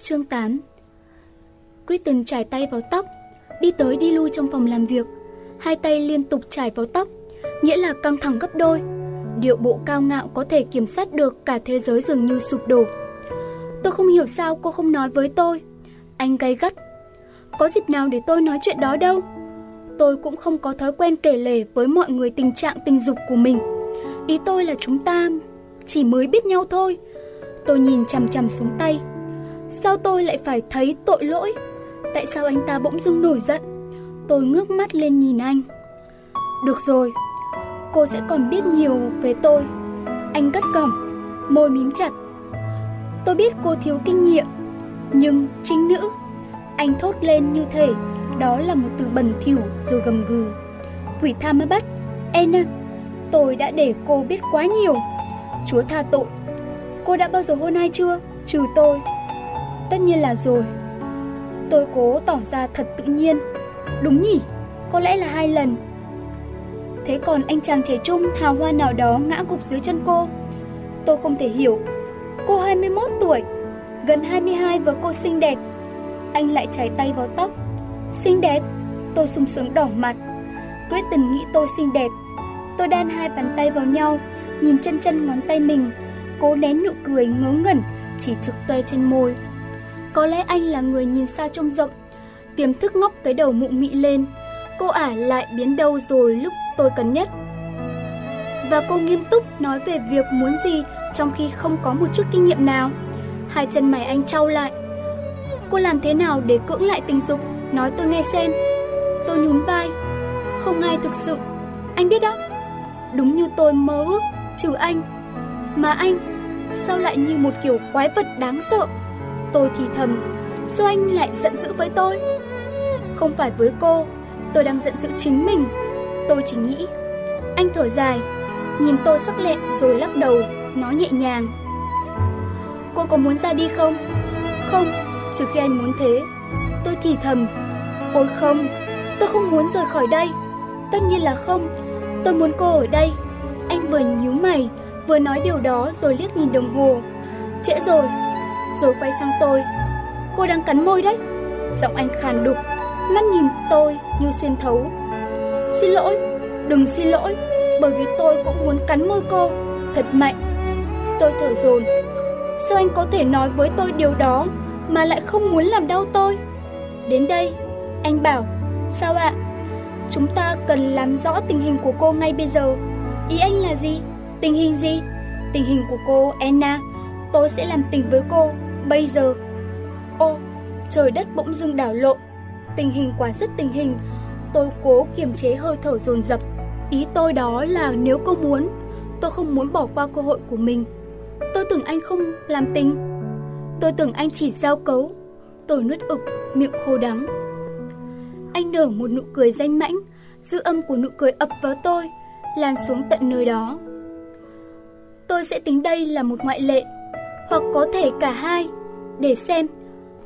Chương 8 Kristen trải tay vào tóc, đi tới đi lui trong phòng làm việc. Hai tay liên tục trải vào tóc, nghĩa là căng thẳng gấp đôi. Điệu bộ cao ngạo có thể kiểm soát được cả thế giới dường như sụp đổ. Tôi không hiểu sao cô không nói với tôi. Anh gay gắt. Có dịp nào để tôi nói chuyện đó đâu. Tôi cũng không có thói quen kể lể với mọi người tình trạng tình dục của mình. Ý tôi là chúng ta chỉ mới biết nhau thôi. Tôi nhìn chằm chằm xuống tay. Sao tôi lại phải thấy tội lỗi? Tại sao anh ta bỗng dưng nổi giận? Tôi ngước mắt lên nhìn anh. Được rồi, cô sẽ còn biết nhiều về tôi. Anh cất cổng, môi mím chặt. Tôi biết cô thiếu kinh nghiệm, nhưng chính nữ. Anh thốt lên như thể đó là một từ bẩn thỉu rồi gầm gừ. Quỷ tha ma bắt, Anna, tôi đã để cô biết quá nhiều. Chúa tha tội. Cô đã bao giờ hôn ai chưa? Trừ tôi. Tất nhiên là rồi. Tôi cố tỏ ra thật tự nhiên. Đúng nhỉ, có lẽ là hai lần. Thế còn anh chàng trẻ trung hào hoa nào đó ngã gục dưới chân cô. Tôi không thể hiểu. Cô 21 tuổi, gần 22 và cô xinh đẹp. Anh lại chải tay vào tóc. Xinh đẹp, tôi sung sướng đỏ mặt. Kristen nghĩ tôi xinh đẹp. Tôi đan hai bàn tay vào nhau, nhìn chân chân ngón tay mình, cố nén nụ cười ngớ ngẩn chỉ trực toe trên môi. Có lẽ anh là người nhìn xa trông rộng, tiềm thức ngóc cái đầu mụ mị lên. Cô ả lại biến đâu rồi lúc tôi cần nhất. Và cô nghiêm túc nói về việc muốn gì trong khi không có một chút kinh nghiệm nào. Hai chân mày anh trao lại. Cô làm thế nào để cưỡng lại tình dục? Nói tôi nghe xem. Tôi nhún vai. Không ai thực sự. Anh biết đó. Đúng như tôi mơ ước, trừ anh. Mà anh, sao lại như một kiểu quái vật đáng sợ? Tôi thì thầm, sao anh lại giận dữ với tôi? Không phải với cô, tôi đang giận dữ chính mình. Tôi chỉ nghĩ. Anh thở dài, nhìn tôi sắc lẹm rồi lắc đầu, nói nhẹ nhàng. Cô có muốn ra đi không? Không, trừ khi anh muốn thế. Tôi thì thầm, ôi không, tôi không muốn rời khỏi đây. Tất nhiên là không, tôi muốn cô ở đây. Anh vừa nhíu mày, vừa nói điều đó rồi liếc nhìn đồng hồ. Trễ rồi, rồi quay sang tôi. Cô đang cắn môi đấy. Giọng anh khàn đục, mắt nhìn tôi như xuyên thấu. Xin lỗi, đừng xin lỗi, bởi vì tôi cũng muốn cắn môi cô, thật mạnh. Tôi thở dồn. Sao anh có thể nói với tôi điều đó mà lại không muốn làm đau tôi? Đến đây, anh bảo, sao ạ? Chúng ta cần làm rõ tình hình của cô ngay bây giờ. Ý anh là gì? Tình hình gì? Tình hình của cô, Anna. Tôi sẽ làm tình với cô, bây giờ. Ô, trời đất bỗng dưng đảo lộn. Tình hình quá rất tình hình. Tôi cố kiềm chế hơi thở dồn dập. Ý tôi đó là nếu cô muốn, tôi không muốn bỏ qua cơ hội của mình. Tôi tưởng anh không làm tình. Tôi tưởng anh chỉ giao cấu. Tôi nuốt ực, miệng khô đắng. Anh nở một nụ cười danh mãnh, dư âm của nụ cười ập vào tôi, lan xuống tận nơi đó. Tôi sẽ tính đây là một ngoại lệ, hoặc có thể cả hai, để xem.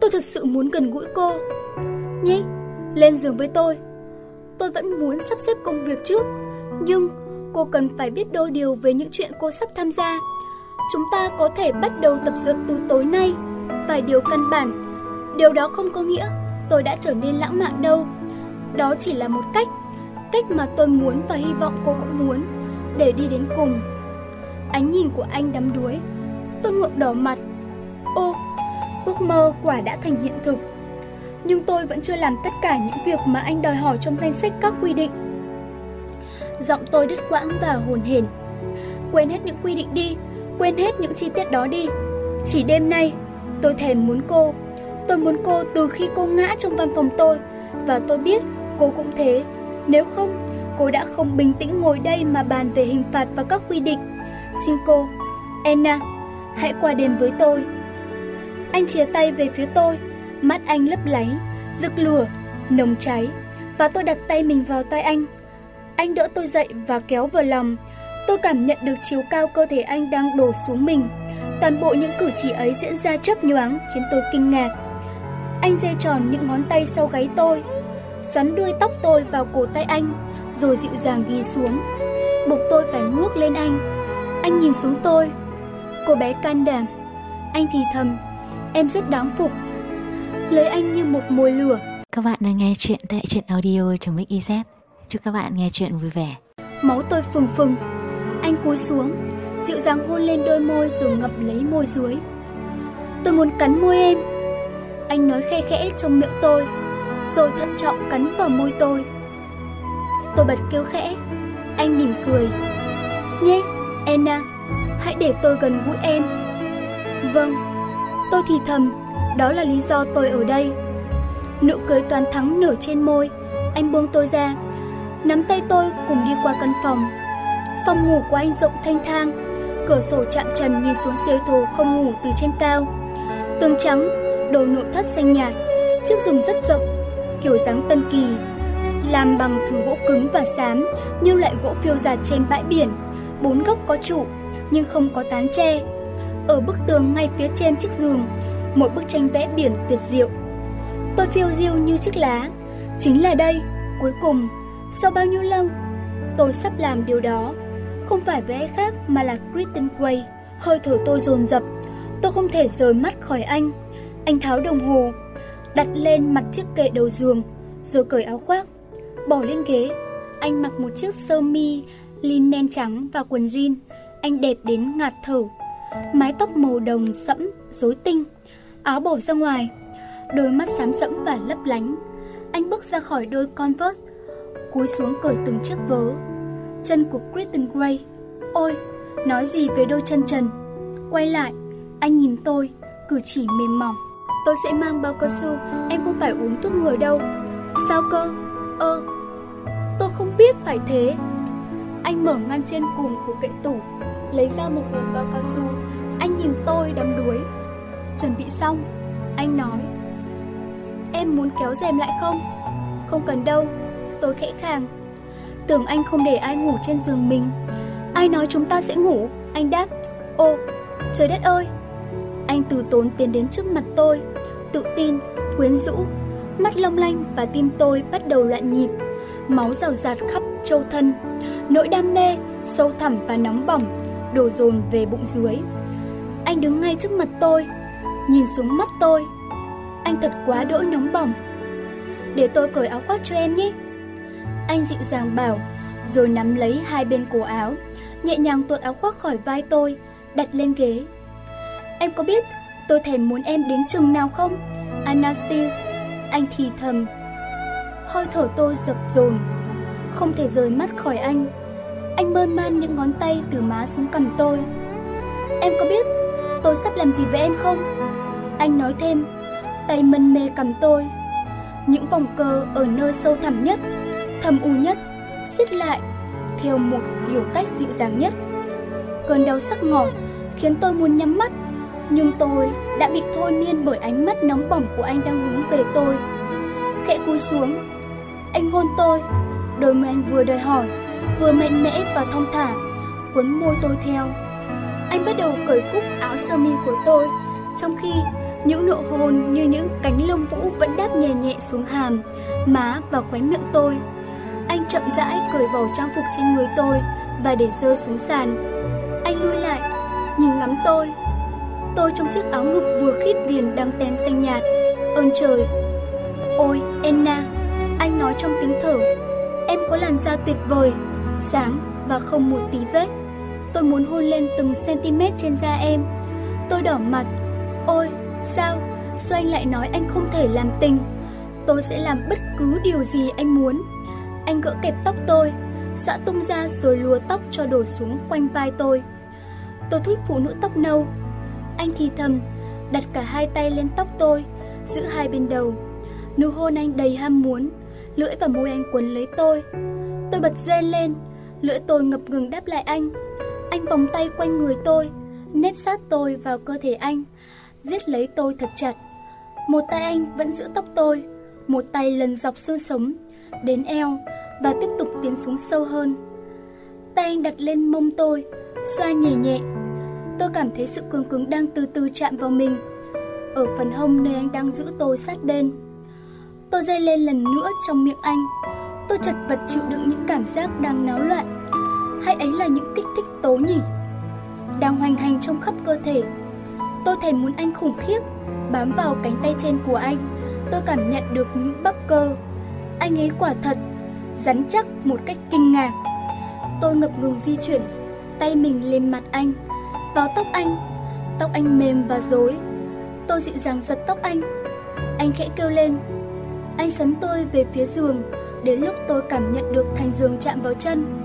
Tôi thật sự muốn gần gũi cô. Nhé, lên giường với tôi. Tôi vẫn muốn sắp xếp công việc trước, nhưng cô cần phải biết đôi điều về những chuyện cô sắp tham gia. Chúng ta có thể bắt đầu tập dượt từ tối nay, vài điều căn bản. Điều đó không có nghĩa tôi đã trở nên lãng mạn đâu. Đó chỉ là một cách, cách mà tôi muốn và hy vọng cô cũng muốn, để đi đến cùng. Ánh nhìn của anh đắm đuối, tôi ngượng đỏ mặt. Ô, ước mơ quả đã thành hiện thực. Nhưng tôi vẫn chưa làm tất cả những việc mà anh đòi hỏi trong danh sách các quy định. Giọng tôi đứt quãng và hồn hển. Quên hết những quy định đi, quên hết những chi tiết đó đi. Chỉ đêm nay, tôi thèm muốn cô. Tôi muốn cô từ khi cô ngã trong văn phòng tôi. Và tôi biết cô cũng thế. Nếu không, cô đã không bình tĩnh ngồi đây mà bàn về hình phạt và các quy định. Xin cô, Anna, hãy qua đêm với tôi. Anh chia tay về phía tôi, mắt anh lấp láy, rực lửa, nồng cháy. Và tôi đặt tay mình vào tay anh. Anh đỡ tôi dậy và kéo vào lòng. Tôi cảm nhận được chiều cao cơ thể anh đang đổ xuống mình. Toàn bộ những cử chỉ ấy diễn ra chớp nhoáng khiến tôi kinh ngạc. Anh dây tròn những ngón tay sau gáy tôi, xoắn đuôi tóc tôi vào cổ tay anh, rồi dịu dàng ghi xuống. Buộc tôi phải ngước lên anh. Anh nhìn xuống tôi. Cô bé can đảm. Anh thì thầm, em rất đáng phục. Lấy anh như một mồi lửa. Các bạn đang nghe chuyện tại truyện audio trong Mix Chúc các bạn nghe chuyện vui vẻ. Máu tôi phừng phừng. Anh cúi xuống, dịu dàng hôn lên đôi môi rồi ngậm lấy môi dưới. Tôi muốn cắn môi em. Anh nói khe khẽ trong miệng tôi, rồi thận trọng cắn vào môi tôi. Tôi bật kêu khẽ, anh mỉm cười. Nhé, Anna, hãy để tôi gần gũi em. Vâng, tôi thì thầm, đó là lý do tôi ở đây. Nụ cười toàn thắng nở trên môi, anh buông tôi ra, nắm tay tôi cùng đi qua căn phòng. Phòng ngủ của anh rộng thanh thang, cửa sổ chạm trần nhìn xuống siêu thồ không ngủ từ trên cao. Tường trắng, đồ nội thất xanh nhạt, chiếc giường rất rộng, kiểu dáng tân kỳ, làm bằng thứ gỗ cứng và xám như loại gỗ phiêu dạt trên bãi biển, bốn góc có trụ nhưng không có tán tre. Ở bức tường ngay phía trên chiếc giường, một bức tranh vẽ biển tuyệt diệu. Tôi phiêu diêu như chiếc lá, chính là đây, cuối cùng, sau bao nhiêu lâu, tôi sắp làm điều đó. Không phải vẽ khác mà là Kristen Gray. Hơi thở tôi dồn dập, tôi không thể rời mắt khỏi anh. Anh tháo đồng hồ, đặt lên mặt chiếc kệ đầu giường, rồi cởi áo khoác, bỏ lên ghế. Anh mặc một chiếc sơ mi linen trắng và quần jean. Anh đẹp đến ngạt thở. Mái tóc màu đồng sẫm, rối tinh. Áo bổ ra ngoài, đôi mắt xám sẫm và lấp lánh. Anh bước ra khỏi đôi Converse, cúi xuống cởi từng chiếc vớ. Chân của Kristen Gray. Ôi, nói gì về đôi chân trần. Quay lại, anh nhìn tôi, cử chỉ mềm mỏng. Tôi sẽ mang bao cao su, em không phải uống thuốc ngừa đâu. Sao cơ? Ơ, tôi không biết phải thế. Anh mở ngăn trên cùng của kệ tủ, lấy ra một hộp bao cao su. Anh nhìn tôi đắm đuối. Chuẩn bị xong, anh nói. Em muốn kéo rèm lại không? Không cần đâu, tôi khẽ khàng. Tưởng anh không để ai ngủ trên giường mình. Ai nói chúng ta sẽ ngủ? Anh đáp. Ô, trời đất ơi! Anh từ tốn tiến đến trước mặt tôi, tự tin, quyến rũ, mắt long lanh và tim tôi bắt đầu loạn nhịp, máu rào rạt khắp châu thân, nỗi đam mê, sâu thẳm và nóng bỏng, đổ dồn về bụng dưới. Anh đứng ngay trước mặt tôi, nhìn xuống mắt tôi. Anh thật quá đỗi nóng bỏng. Để tôi cởi áo khoác cho em nhé. Anh dịu dàng bảo, rồi nắm lấy hai bên cổ áo, nhẹ nhàng tuột áo khoác khỏi vai tôi, đặt lên ghế. Em có biết tôi thèm muốn em đến chừng nào không? Anna anh thì thầm. Hơi thở tôi dập dồn, không thể rời mắt khỏi anh. Anh mơn man những ngón tay từ má xuống cầm tôi. Em có biết tôi sắp làm gì với em không? Anh nói thêm, tay mân mê cầm tôi. Những vòng cơ ở nơi sâu thẳm nhất, thầm u nhất, xích lại theo một kiểu cách dịu dàng nhất. Cơn đau sắc ngỏ khiến tôi muốn nhắm mắt, nhưng tôi đã bị thôi miên bởi ánh mắt nóng bỏng của anh đang hướng về tôi. Khẽ cúi xuống, anh hôn tôi, đôi môi anh vừa đòi hỏi, vừa mạnh mẽ và thong thả, cuốn môi tôi theo. Anh bắt đầu cởi cúc áo sơ mi của tôi, trong khi những nụ hôn như những cánh lông vũ vẫn đáp nhẹ nhẹ xuống hàm, má và khóe miệng tôi. Anh chậm rãi cởi bỏ trang phục trên người tôi và để rơi xuống sàn. Anh lui lại, nhìn ngắm tôi. Tôi trong chiếc áo ngực vừa khít viền đang ten xanh nhạt. Ơn trời! Ôi, Anna! Anh nói trong tiếng thở. Em có làn da tuyệt vời, sáng và không một tí vết. Tôi muốn hôn lên từng cm trên da em. Tôi đỏ mặt. Ôi, sao? Sao anh lại nói anh không thể làm tình? Tôi sẽ làm bất cứ điều gì anh muốn. Anh gỡ kẹp tóc tôi, xõa tung ra rồi lùa tóc cho đổ xuống quanh vai tôi. Tôi thích phụ nữ tóc nâu. Anh thì thầm, đặt cả hai tay lên tóc tôi, giữ hai bên đầu. Nụ hôn anh đầy ham muốn, lưỡi và môi anh quấn lấy tôi. Tôi bật rên lên, lưỡi tôi ngập ngừng đáp lại anh. Anh vòng tay quanh người tôi, nếp sát tôi vào cơ thể anh, giết lấy tôi thật chặt. Một tay anh vẫn giữ tóc tôi, một tay lần dọc xương sống, đến eo và tiếp tục tiến xuống sâu hơn. Tay anh đặt lên mông tôi, xoa nhẹ nhẹ. Tôi cảm thấy sự cứng cứng đang từ từ chạm vào mình. Ở phần hông nơi anh đang giữ tôi sát bên. Tôi dây lên lần nữa trong miệng anh. Tôi chật vật chịu đựng những cảm giác đang náo loạn. Hay ấy là những kích thích tố nhỉ? Đang hoành hành trong khắp cơ thể. Tôi thèm muốn anh khủng khiếp, bám vào cánh tay trên của anh. Tôi cảm nhận được những bắp cơ. Anh ấy quả thật, rắn chắc một cách kinh ngạc. Tôi ngập ngừng di chuyển, tay mình lên mặt anh, vào tóc anh. Tóc anh mềm và rối. Tôi dịu dàng giật tóc anh. Anh khẽ kêu lên. Anh sấn tôi về phía giường, đến lúc tôi cảm nhận được thành giường chạm vào chân.